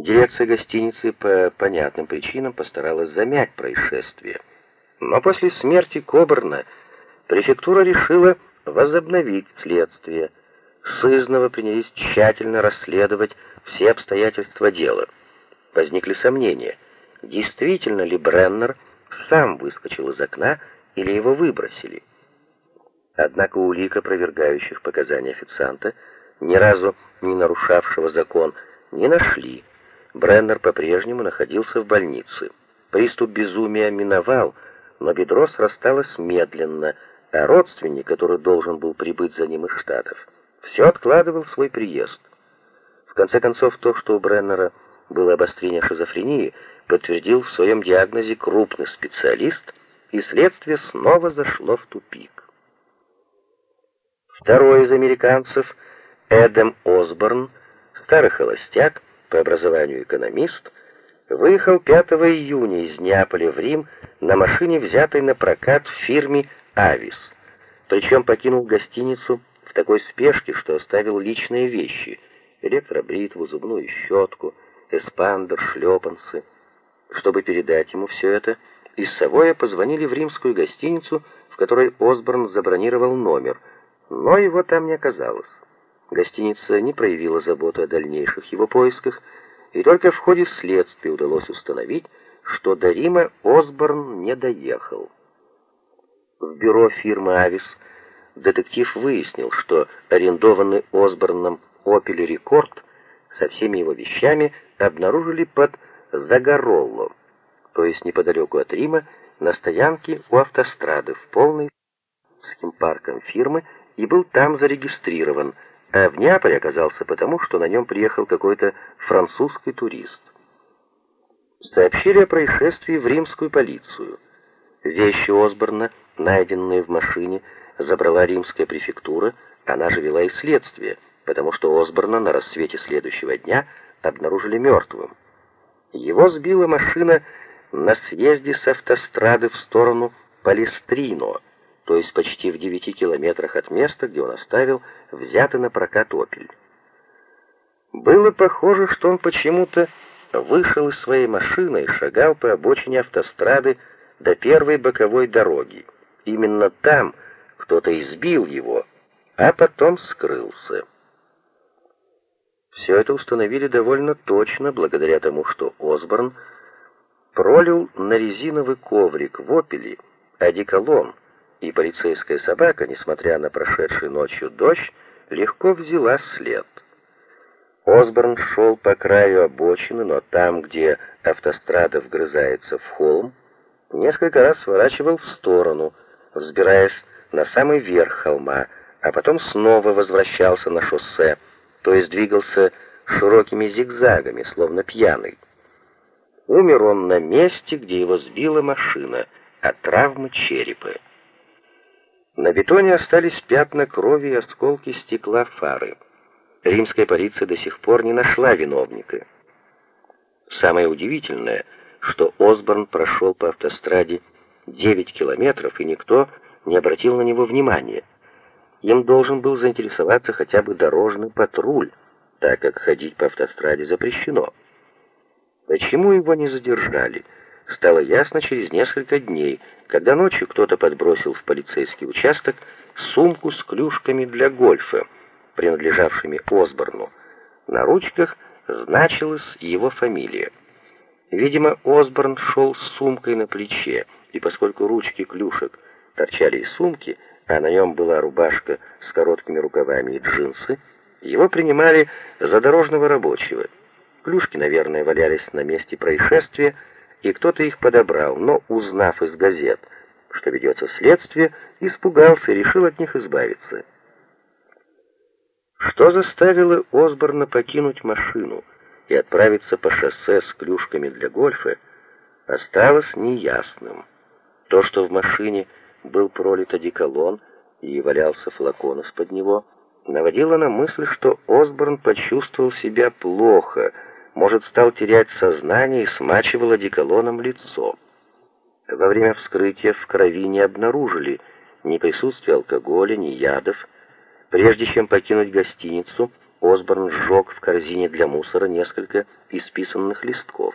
Дирекция гостиницы по понятным причинам постаралась замять происшествие. Но после смерти Коберна префектура решила возобновить следствие. Сызнова принялись тщательно расследовать все обстоятельства дела. Возникли сомнения, действительно ли Бреннер сам выскочил из окна или его выбросили. Однако улик, опровергающих показания официанта, ни разу не нарушавшего закон, не нашли. Бреннер по-прежнему находился в больнице. Приступ безумия миновал, но бедро срасталось медленно, а родственник, который должен был прибыть за ним из Штатов, все откладывал свой приезд. В конце концов, то, что у Бреннера было обострение шизофрении, подтвердил в своем диагнозе крупный специалист, и следствие снова зашло в тупик. Второй из американцев, Эдем Осборн, старый холостяк, по образованию экономист, выехал 5 июня из Неаполя в Рим на машине, взятой на прокат в фирме «Авис». Причем покинул гостиницу в такой спешке, что оставил личные вещи — электробритву, зубную щетку, эспандер, шлепанцы. Чтобы передать ему все это, из Савоя позвонили в римскую гостиницу, в которой Осборн забронировал номер, но его там не оказалось. Гостиница не проявила заботы о дальнейших его поисках, и только в ходе следствия удалось установить, что до Рима Осборн не доехал. В бюро фирмы «Авис» детектив выяснил, что арендованный Осборном «Опель Рекорд» со всеми его вещами обнаружили под Загоролло, то есть неподалеку от Рима, на стоянке у автострады в полной с парком фирмы и был там зарегистрирован – а в Неаполе оказался потому, что на нем приехал какой-то французский турист. Сообщили о происшествии в римскую полицию. Вещи Осборна, найденные в машине, забрала римская префектура, она же вела и следствие, потому что Осборна на рассвете следующего дня обнаружили мертвым. Его сбила машина на съезде с автострады в сторону Палестрино, то есть почти в девяти километрах от места, где он оставил взятый на прокат «Опель». Было похоже, что он почему-то вышел из своей машины и шагал по обочине автострады до первой боковой дороги. Именно там кто-то избил его, а потом скрылся. Все это установили довольно точно, благодаря тому, что Осборн пролил на резиновый коврик в «Опеле» одеколон, и полицейская собака, несмотря на прошедший ночью дождь, легко взяла след. Осборн шел по краю обочины, но там, где автострада вгрызается в холм, несколько раз сворачивал в сторону, взбираясь на самый верх холма, а потом снова возвращался на шоссе, то есть двигался широкими зигзагами, словно пьяный. Умер он на месте, где его сбила машина от травмы черепа. На бетоне остались пятна крови и осколки стекла фары. Римская полиция до сих пор не нашла виновника. Самое удивительное, что Осборн прошел по автостраде 9 километров, и никто не обратил на него внимания. Им должен был заинтересоваться хотя бы дорожный патруль, так как ходить по автостраде запрещено. Почему его не задержали? Стало ясно через несколько дней, когда ночью кто-то подбросил в полицейский участок сумку с клюшками для гольфа, принадлежавшими Осборну. На ручках значилась его фамилия. Видимо, Осборн шел с сумкой на плече, и поскольку ручки клюшек торчали из сумки, а на нем была рубашка с короткими рукавами и джинсы, его принимали за дорожного рабочего. Клюшки, наверное, валялись на месте происшествия, и кто-то их подобрал, но, узнав из газет, что ведется следствие, испугался и решил от них избавиться. Что заставило Осборна покинуть машину и отправиться по шоссе с клюшками для гольфа, осталось неясным. То, что в машине был пролит одеколон и валялся флакон из-под него, наводило на мысль, что Осборн почувствовал себя плохо — может, стал терять сознание и смачивал одеколоном лицо. Во время вскрытия в крови не обнаружили ни присутствия алкоголя, ни ядов. Прежде чем покинуть гостиницу, Осборн сжег в корзине для мусора несколько исписанных листков.